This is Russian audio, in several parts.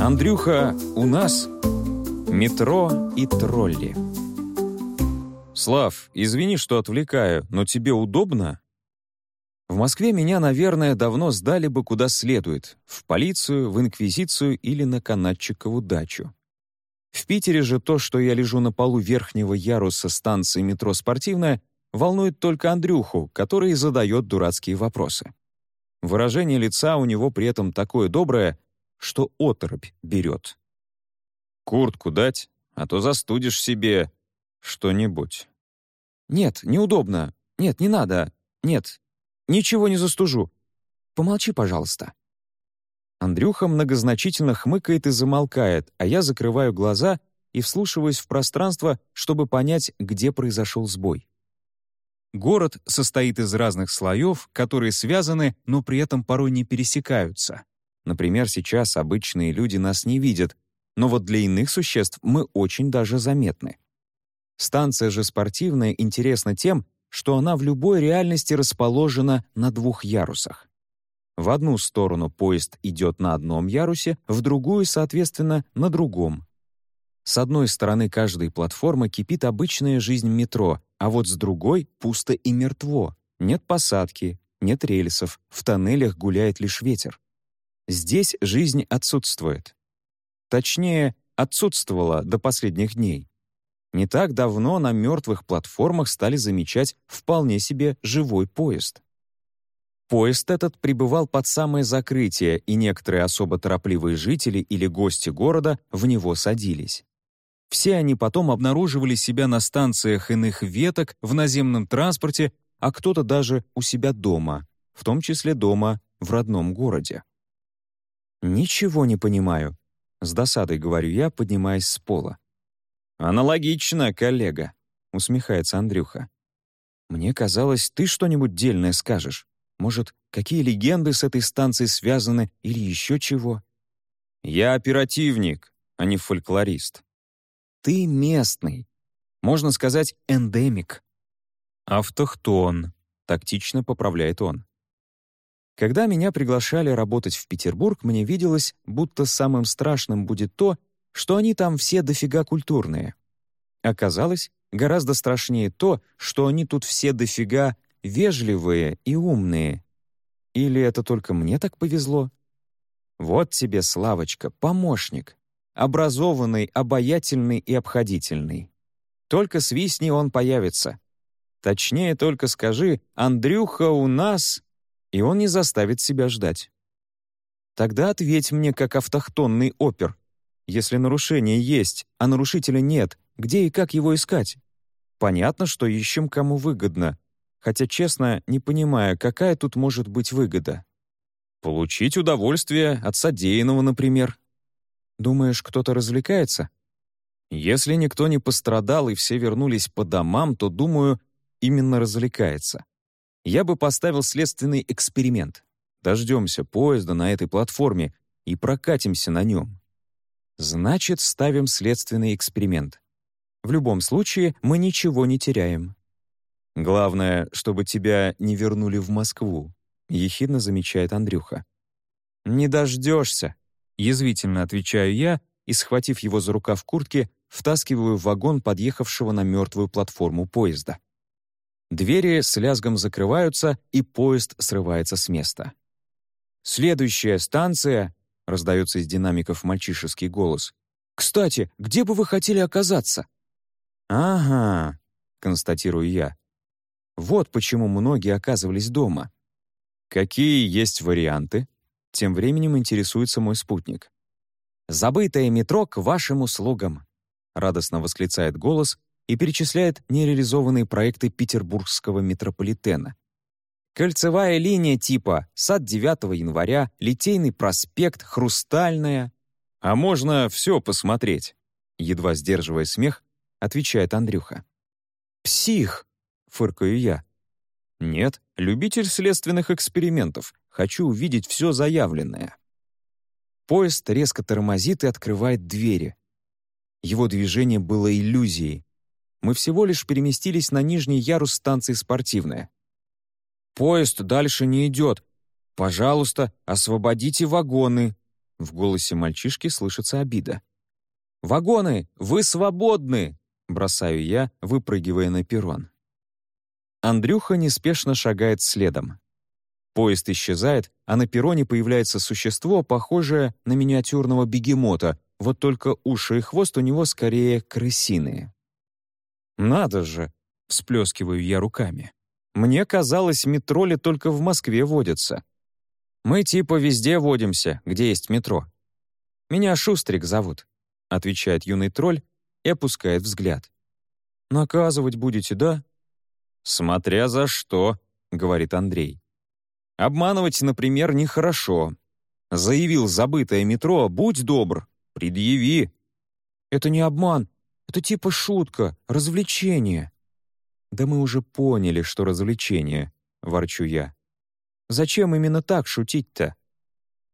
Андрюха, у нас метро и тролли. Слав, извини, что отвлекаю, но тебе удобно? В Москве меня, наверное, давно сдали бы куда следует — в полицию, в инквизицию или на канатчикову дачу. В Питере же то, что я лежу на полу верхнего яруса станции метро «Спортивная», волнует только Андрюху, который задает дурацкие вопросы. Выражение лица у него при этом такое доброе, что оторопь берет. «Куртку дать, а то застудишь себе что-нибудь». «Нет, неудобно. Нет, не надо. Нет, ничего не застужу. Помолчи, пожалуйста». Андрюха многозначительно хмыкает и замолкает, а я закрываю глаза и вслушиваюсь в пространство, чтобы понять, где произошел сбой. Город состоит из разных слоев, которые связаны, но при этом порой не пересекаются. Например, сейчас обычные люди нас не видят, но вот для иных существ мы очень даже заметны. Станция же спортивная интересна тем, что она в любой реальности расположена на двух ярусах. В одну сторону поезд идет на одном ярусе, в другую, соответственно, на другом. С одной стороны каждой платформы кипит обычная жизнь метро, а вот с другой пусто и мертво. Нет посадки, нет рельсов, в тоннелях гуляет лишь ветер. Здесь жизнь отсутствует. Точнее, отсутствовала до последних дней. Не так давно на мертвых платформах стали замечать вполне себе живой поезд. Поезд этот прибывал под самое закрытие, и некоторые особо торопливые жители или гости города в него садились. Все они потом обнаруживали себя на станциях иных веток, в наземном транспорте, а кто-то даже у себя дома, в том числе дома в родном городе. «Ничего не понимаю», — с досадой говорю я, поднимаясь с пола. «Аналогично, коллега», — усмехается Андрюха. «Мне казалось, ты что-нибудь дельное скажешь. Может, какие легенды с этой станцией связаны или еще чего?» «Я оперативник, а не фольклорист», ты местный. Можно сказать, эндемик. Автохтон, тактично поправляет он. Когда меня приглашали работать в Петербург, мне виделось, будто самым страшным будет то, что они там все дофига культурные. Оказалось, гораздо страшнее то, что они тут все дофига вежливые и умные. Или это только мне так повезло? Вот тебе, Славочка, помощник образованный, обаятельный и обходительный. Только свистни он появится. Точнее, только скажи «Андрюха у нас», и он не заставит себя ждать. Тогда ответь мне, как автохтонный опер. Если нарушение есть, а нарушителя нет, где и как его искать? Понятно, что ищем кому выгодно, хотя, честно, не понимая, какая тут может быть выгода. Получить удовольствие от содеянного, например. Думаешь, кто-то развлекается? Если никто не пострадал и все вернулись по домам, то, думаю, именно развлекается. Я бы поставил следственный эксперимент. Дождемся поезда на этой платформе и прокатимся на нем. Значит, ставим следственный эксперимент. В любом случае, мы ничего не теряем. Главное, чтобы тебя не вернули в Москву, ехидно замечает Андрюха. Не дождешься, Язвительно отвечаю я и, схватив его за рукав куртки, втаскиваю в вагон подъехавшего на мертвую платформу поезда. Двери с лязгом закрываются, и поезд срывается с места. «Следующая станция», — раздается из динамиков мальчишеский голос. «Кстати, где бы вы хотели оказаться?» «Ага», — констатирую я. «Вот почему многие оказывались дома». «Какие есть варианты?» Тем временем интересуется мой спутник. «Забытое метро к вашим услугам!» радостно восклицает голос и перечисляет нереализованные проекты петербургского метрополитена. Кольцевая линия типа «Сад 9 января», «Литейный проспект», «Хрустальная». «А можно все посмотреть?» Едва сдерживая смех, отвечает Андрюха. «Псих!» — фыркаю я. «Нет, любитель следственных экспериментов. Хочу увидеть все заявленное. Поезд резко тормозит и открывает двери. Его движение было иллюзией. Мы всего лишь переместились на нижний ярус станции «Спортивная». «Поезд дальше не идет. Пожалуйста, освободите вагоны», В голосе мальчишки слышится обида. «Вагоны! Вы свободны!» — бросаю я, выпрыгивая на перрон. Андрюха неспешно шагает следом. Поезд исчезает, а на перроне появляется существо, похожее на миниатюрного бегемота, вот только уши и хвост у него скорее крысиные. «Надо же!» — всплескиваю я руками. «Мне казалось, метроли только в Москве водятся. Мы типа везде водимся, где есть метро. Меня Шустрик зовут», — отвечает юный тролль и опускает взгляд. «Наказывать будете, да?» «Смотря за что», — говорит Андрей. «Обманывать, например, нехорошо. Заявил забытое метро, будь добр, предъяви». «Это не обман, это типа шутка, развлечение». «Да мы уже поняли, что развлечение», — ворчу я. «Зачем именно так шутить-то?»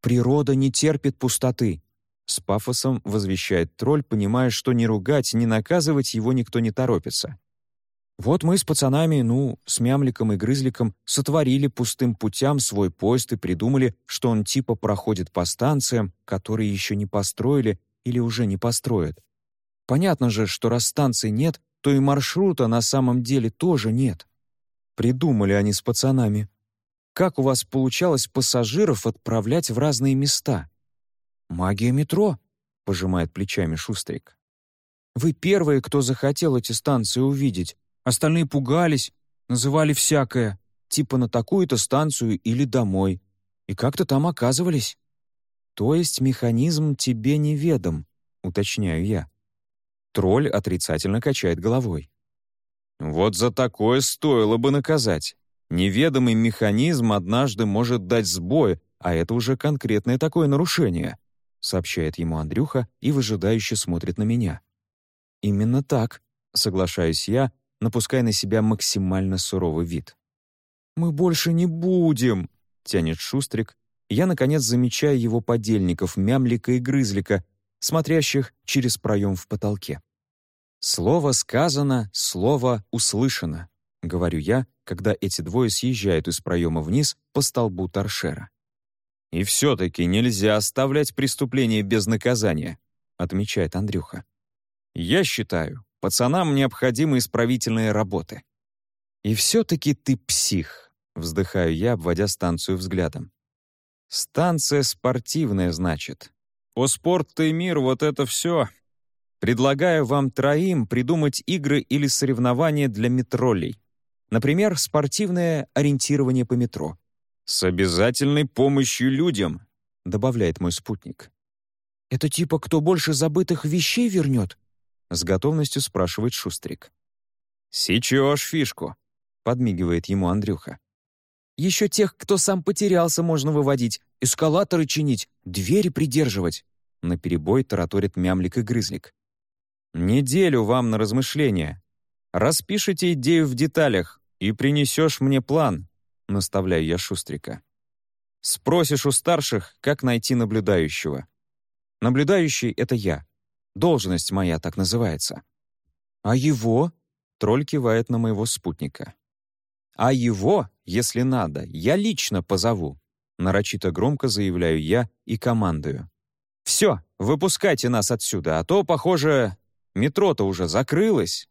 «Природа не терпит пустоты», — с пафосом возвещает тролль, понимая, что ни ругать, ни наказывать его никто не торопится. Вот мы с пацанами, ну, с Мямликом и Грызликом, сотворили пустым путям свой поезд и придумали, что он типа проходит по станциям, которые еще не построили или уже не построят. Понятно же, что раз станций нет, то и маршрута на самом деле тоже нет. Придумали они с пацанами. Как у вас получалось пассажиров отправлять в разные места? «Магия метро», — пожимает плечами Шустрик. «Вы первые, кто захотел эти станции увидеть, Остальные пугались, называли всякое, типа на такую-то станцию или домой. И как-то там оказывались. То есть механизм тебе неведом, уточняю я. Тролль отрицательно качает головой. Вот за такое стоило бы наказать. Неведомый механизм однажды может дать сбой, а это уже конкретное такое нарушение, сообщает ему Андрюха и выжидающе смотрит на меня. Именно так, соглашаюсь я, напуская на себя максимально суровый вид. «Мы больше не будем!» — тянет Шустрик. Я, наконец, замечаю его подельников, Мямлика и Грызлика, смотрящих через проем в потолке. «Слово сказано, слово услышано», — говорю я, когда эти двое съезжают из проема вниз по столбу торшера. «И все-таки нельзя оставлять преступление без наказания», — отмечает Андрюха. «Я считаю, Пацанам необходимы исправительные работы. «И все-таки ты псих», — вздыхаю я, обводя станцию взглядом. «Станция спортивная, значит. О спорт и мир, вот это все. Предлагаю вам троим придумать игры или соревнования для метролей. Например, спортивное ориентирование по метро. С обязательной помощью людям», — добавляет мой спутник. «Это типа кто больше забытых вещей вернет?» — с готовностью спрашивает Шустрик. «Сечешь фишку», — подмигивает ему Андрюха. «Еще тех, кто сам потерялся, можно выводить, эскалаторы чинить, двери придерживать», — наперебой тараторит Мямлик и Грызлик. «Неделю вам на размышления. Распишите идею в деталях и принесешь мне план», — наставляю я Шустрика. «Спросишь у старших, как найти наблюдающего. Наблюдающий — это я. Должность моя так называется». «А его?» — тролль кивает на моего спутника. «А его, если надо, я лично позову», — нарочито громко заявляю я и командую. «Все, выпускайте нас отсюда, а то, похоже, метро-то уже закрылось».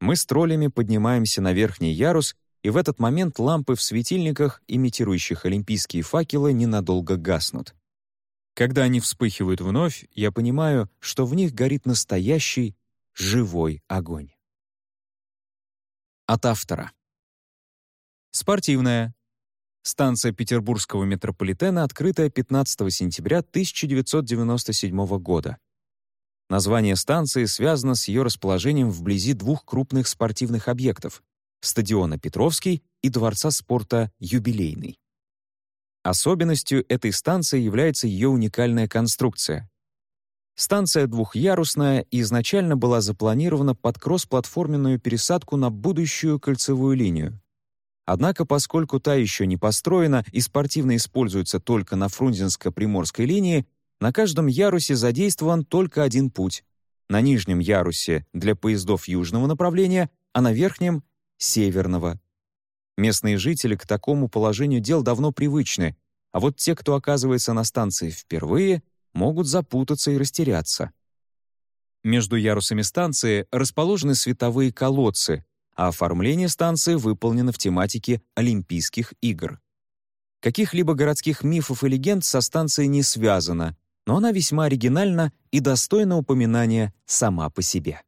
Мы с троллями поднимаемся на верхний ярус, и в этот момент лампы в светильниках, имитирующих олимпийские факелы, ненадолго гаснут. Когда они вспыхивают вновь, я понимаю, что в них горит настоящий живой огонь. От автора. Спортивная. Станция петербургского метрополитена, открытая 15 сентября 1997 года. Название станции связано с ее расположением вблизи двух крупных спортивных объектов — стадиона Петровский и Дворца спорта Юбилейный. Особенностью этой станции является ее уникальная конструкция. Станция двухъярусная и изначально была запланирована под кросс-платформенную пересадку на будущую кольцевую линию. Однако, поскольку та еще не построена и спортивно используется только на Фрунзенско-Приморской линии, на каждом ярусе задействован только один путь. На нижнем ярусе для поездов южного направления, а на верхнем — северного. Местные жители к такому положению дел давно привычны, а вот те, кто оказывается на станции впервые, могут запутаться и растеряться. Между ярусами станции расположены световые колодцы, а оформление станции выполнено в тематике Олимпийских игр. Каких-либо городских мифов и легенд со станцией не связано, но она весьма оригинальна и достойна упоминания сама по себе.